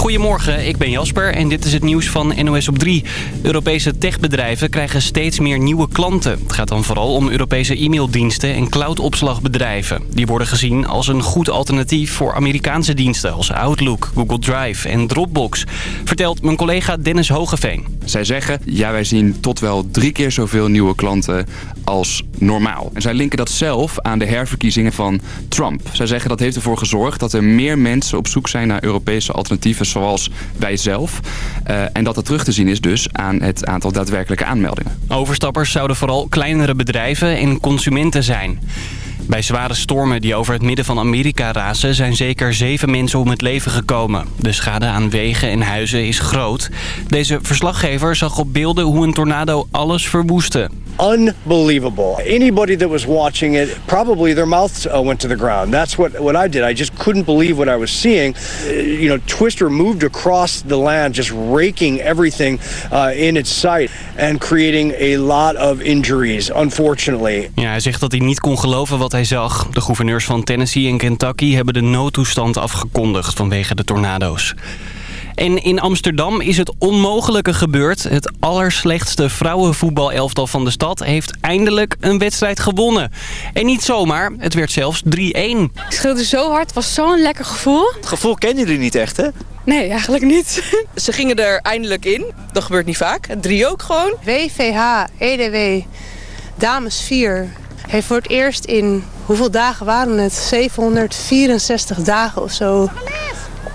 Goedemorgen, ik ben Jasper en dit is het nieuws van NOS op 3. Europese techbedrijven krijgen steeds meer nieuwe klanten. Het gaat dan vooral om Europese e-maildiensten en cloudopslagbedrijven. Die worden gezien als een goed alternatief voor Amerikaanse diensten... als Outlook, Google Drive en Dropbox, vertelt mijn collega Dennis Hogeveen. Zij zeggen, ja wij zien tot wel drie keer zoveel nieuwe klanten als normaal. En zij linken dat zelf aan de herverkiezingen van Trump. Zij zeggen dat heeft ervoor gezorgd dat er meer mensen op zoek zijn naar Europese alternatieven zoals wij zelf. Uh, en dat dat terug te zien is dus aan het aantal daadwerkelijke aanmeldingen. Overstappers zouden vooral kleinere bedrijven en consumenten zijn. Bij zware stormen die over het midden van Amerika razen... zijn zeker zeven mensen om het leven gekomen. De schade aan wegen en huizen is groot. Deze verslaggever zag op beelden hoe een tornado alles verwoestte. Unbelievable. Anybody that was watching it, probably their mouths uh, went to the ground. That's what, what I did. I just couldn't believe what I was seeing. Uh, you know, Twister moved across the land, just raking everything uh, in its sight and creating a lot of injuries, unfortunately. Ja, hij zegt dat hij niet kon geloven wat hij zag. De gouverneurs van Tennessee en Kentucky hebben de noodtoestand afgekondigd vanwege de tornado's. En in Amsterdam is het onmogelijke gebeurd. Het allerslechtste vrouwenvoetbalelftal van de stad heeft eindelijk een wedstrijd gewonnen. En niet zomaar, het werd zelfs 3-1. Ik schreeuwde zo hard, het was zo'n lekker gevoel. Het gevoel kennen jullie niet echt, hè? Nee, eigenlijk niet. Ze gingen er eindelijk in. Dat gebeurt niet vaak. Drie ook gewoon. WVH, EDW, dames 4 heeft voor het eerst in, hoeveel dagen waren het? 764 dagen of zo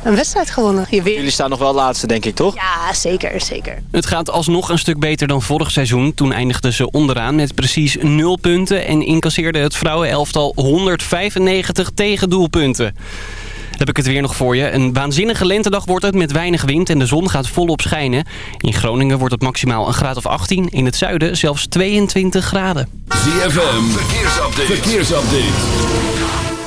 een wedstrijd gewonnen. Jullie staan nog wel laatste, denk ik, toch? Ja, zeker, zeker. Het gaat alsnog een stuk beter dan vorig seizoen. Toen eindigden ze onderaan met precies 0 punten... en incasseerde het vrouwenelftal 195 tegendoelpunten. heb ik het weer nog voor je. Een waanzinnige lentedag wordt het met weinig wind en de zon gaat volop schijnen. In Groningen wordt het maximaal een graad of 18. In het zuiden zelfs 22 graden. ZFM, verkeersupdate. verkeersupdate.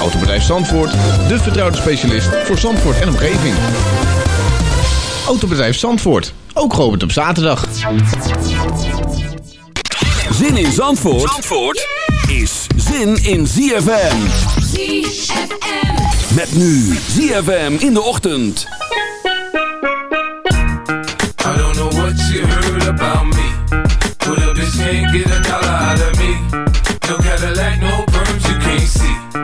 Autobedrijf Zandvoort, de vertrouwde specialist voor Zandvoort en omgeving. Autobedrijf Zandvoort, ook geopend op zaterdag. Zin in Zandvoort, Zandvoort is zin in ZFM. ZFM. Met nu ZFM in de ochtend. I don't know what you heard about me. But a bitch can't get a dollar out of me. No Cadillac, no perms, you can't see.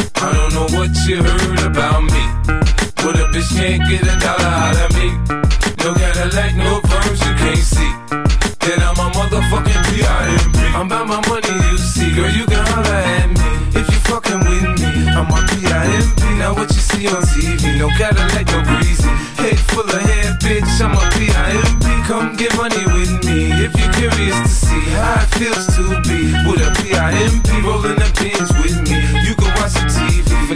I don't know what you heard about me. But a bitch can't get a dollar out of me. No Cadillac, no perms, you can't see. Then I'm a motherfucking P.I.M.P. I'm about my money, you see. Girl, you can holler at me. If you fucking with me, I'm a P.I.M.P. Now what you see on TV, no Cadillac, no greasy. Head full of hair, bitch, I'm a P.I.M.P. Come get money with me. If you're curious to see how it feels to be with a P.I.M.P. rolling the pins with me.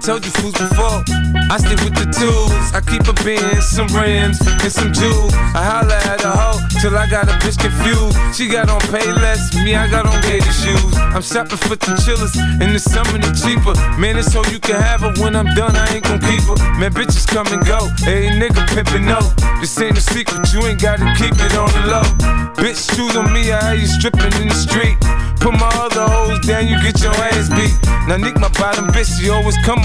Told you fools before, I stick with the tools. I keep a bin, some rims, and some jewels. I holla at a hoe till I got a bitch confused. She got on pay less, me I got on gator shoes. I'm shopping for the chillers, in the summer they cheaper. Man, it's so you can have her when I'm done, I ain't gon' keep her. Man, bitches come and go, hey nigga pimpin' no. This ain't a secret, you ain't gotta keep it on the low. Bitch, shoes on me, I had you stripping in the street. Put my other hoes down, you get your ass beat. Now Nick, my bottom bitch, she always come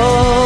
amor.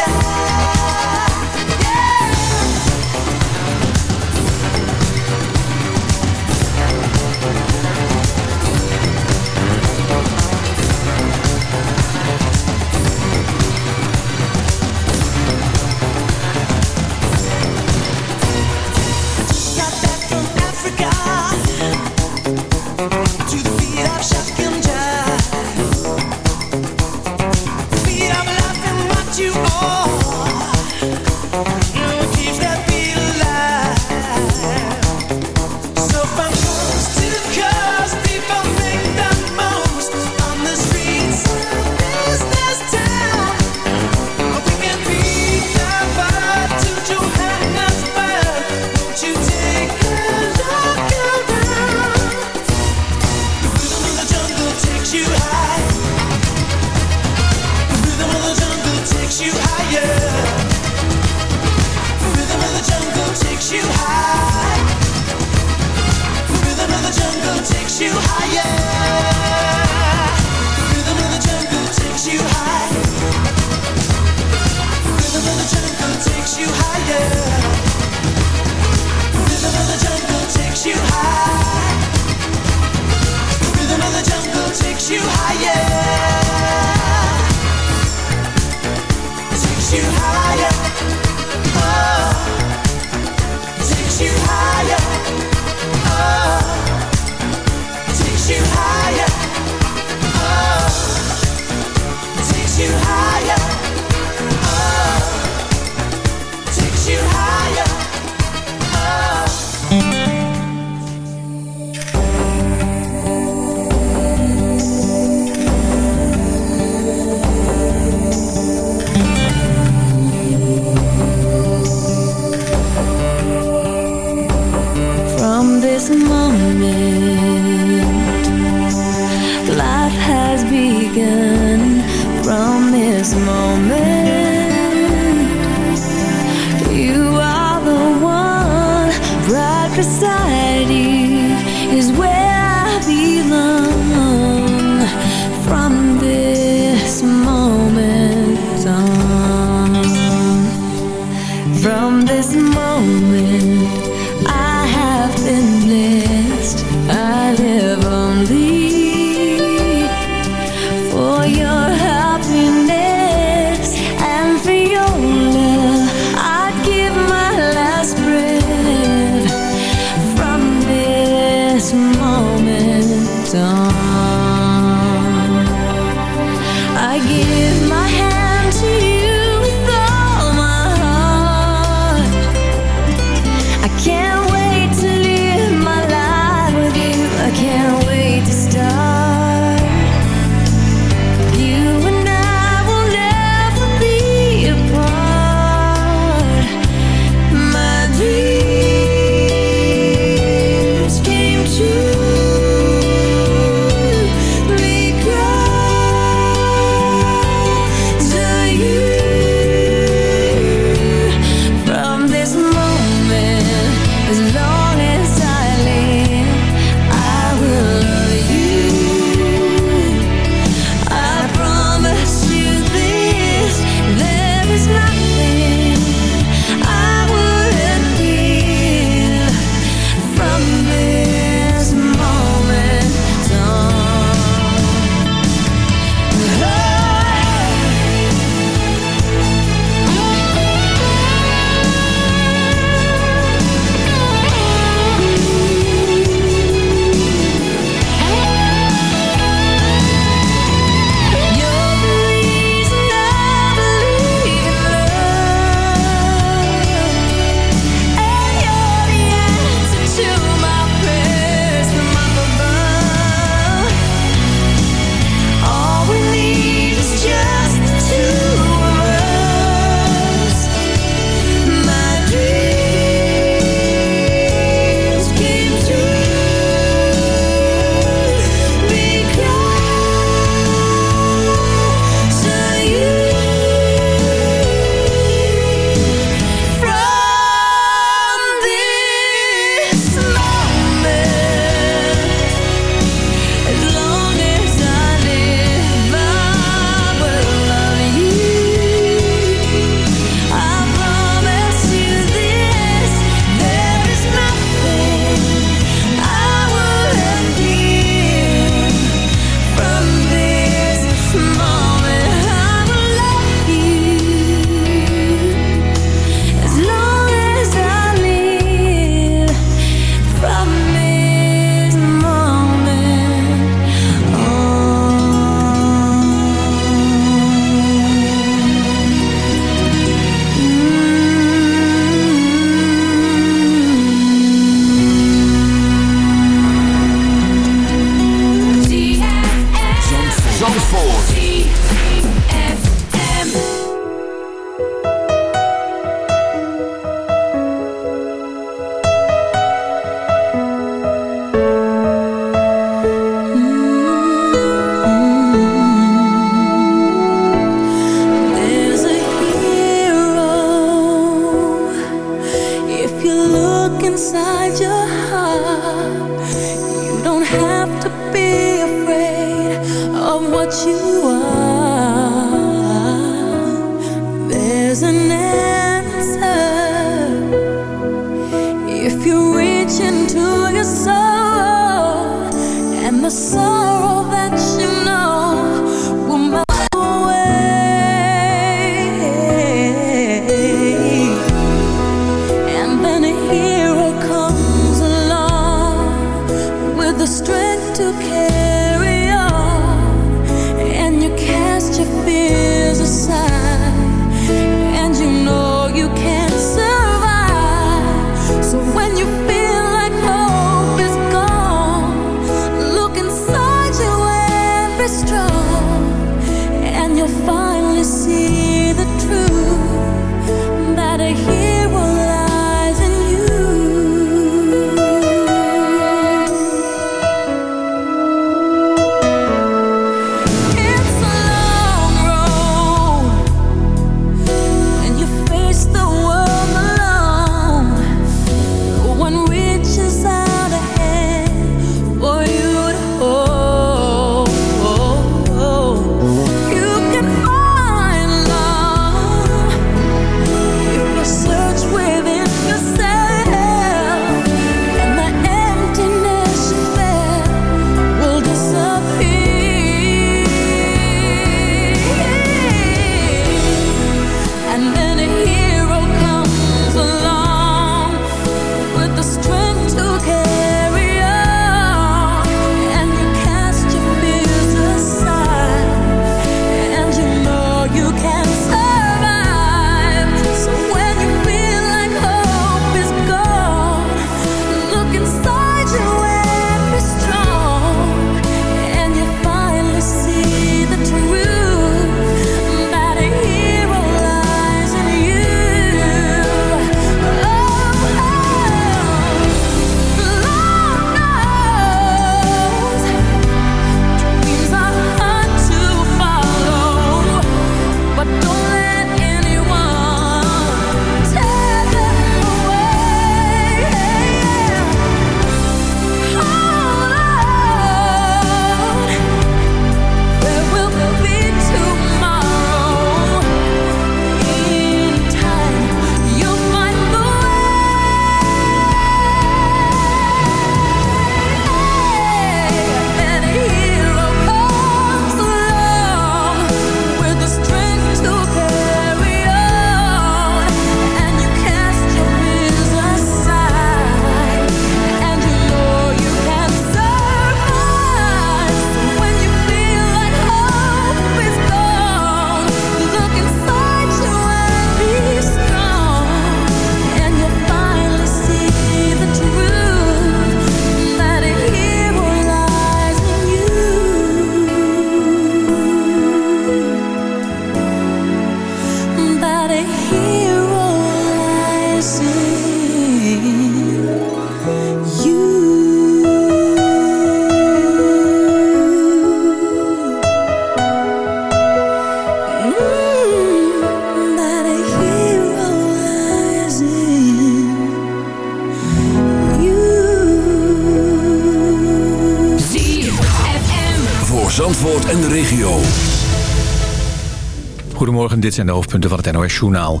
Dit zijn de hoofdpunten van het NOS-journaal.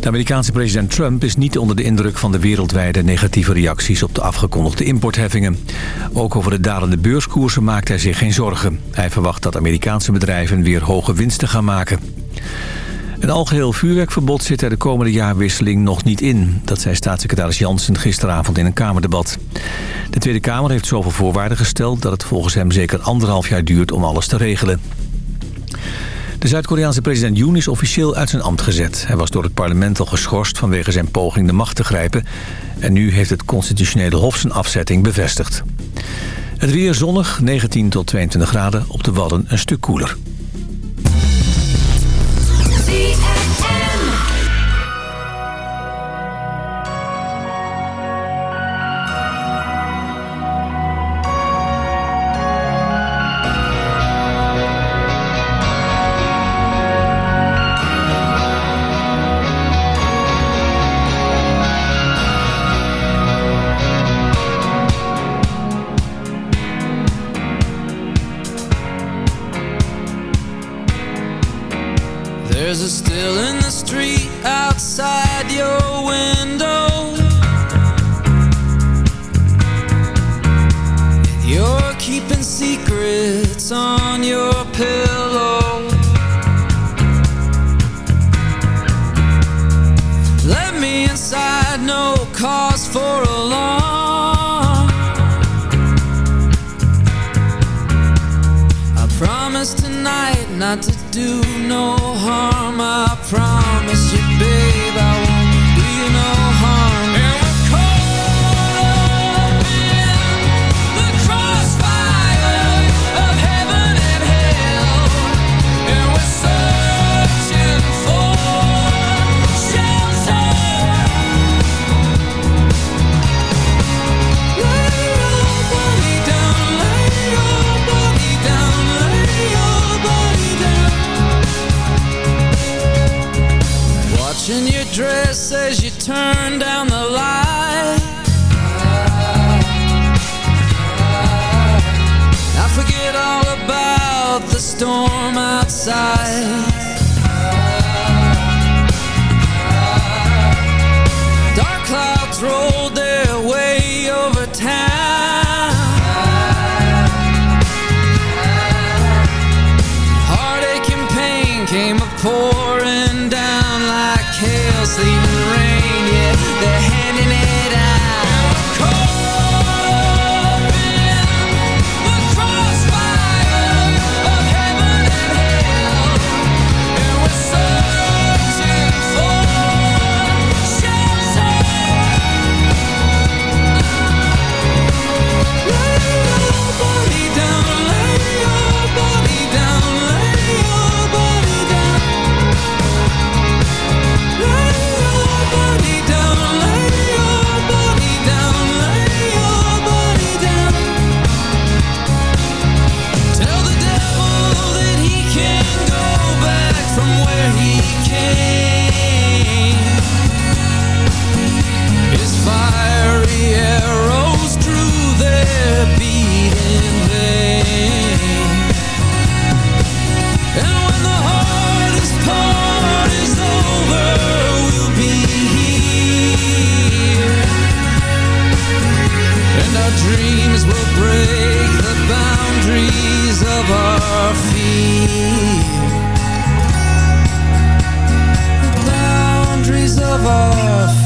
De Amerikaanse president Trump is niet onder de indruk van de wereldwijde negatieve reacties op de afgekondigde importheffingen. Ook over de dalende beurskoersen maakt hij zich geen zorgen. Hij verwacht dat Amerikaanse bedrijven weer hoge winsten gaan maken. Een algeheel vuurwerkverbod zit er de komende jaarwisseling nog niet in. Dat zei staatssecretaris Jansen gisteravond in een Kamerdebat. De Tweede Kamer heeft zoveel voorwaarden gesteld dat het volgens hem zeker anderhalf jaar duurt om alles te regelen. De Zuid-Koreaanse president Yoon is officieel uit zijn ambt gezet. Hij was door het parlement al geschorst vanwege zijn poging de macht te grijpen. En nu heeft het constitutionele hof zijn afzetting bevestigd. Het weer zonnig, 19 tot 22 graden, op de Wadden een stuk koeler. dress as you turn down the light. I forget all about the storm outside. of our fear. The boundaries of our fear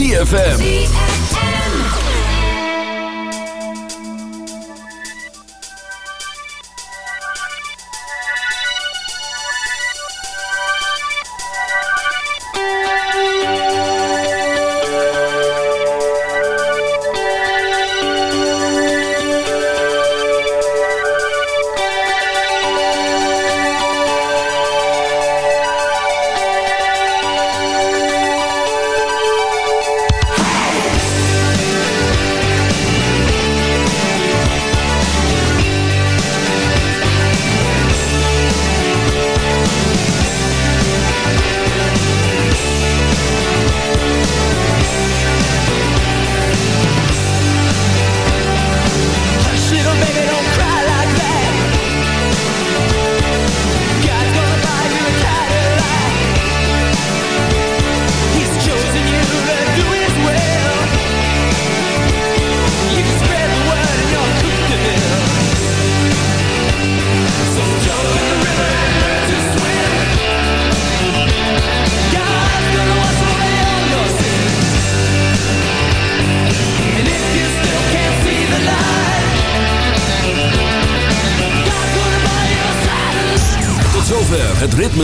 ZFM.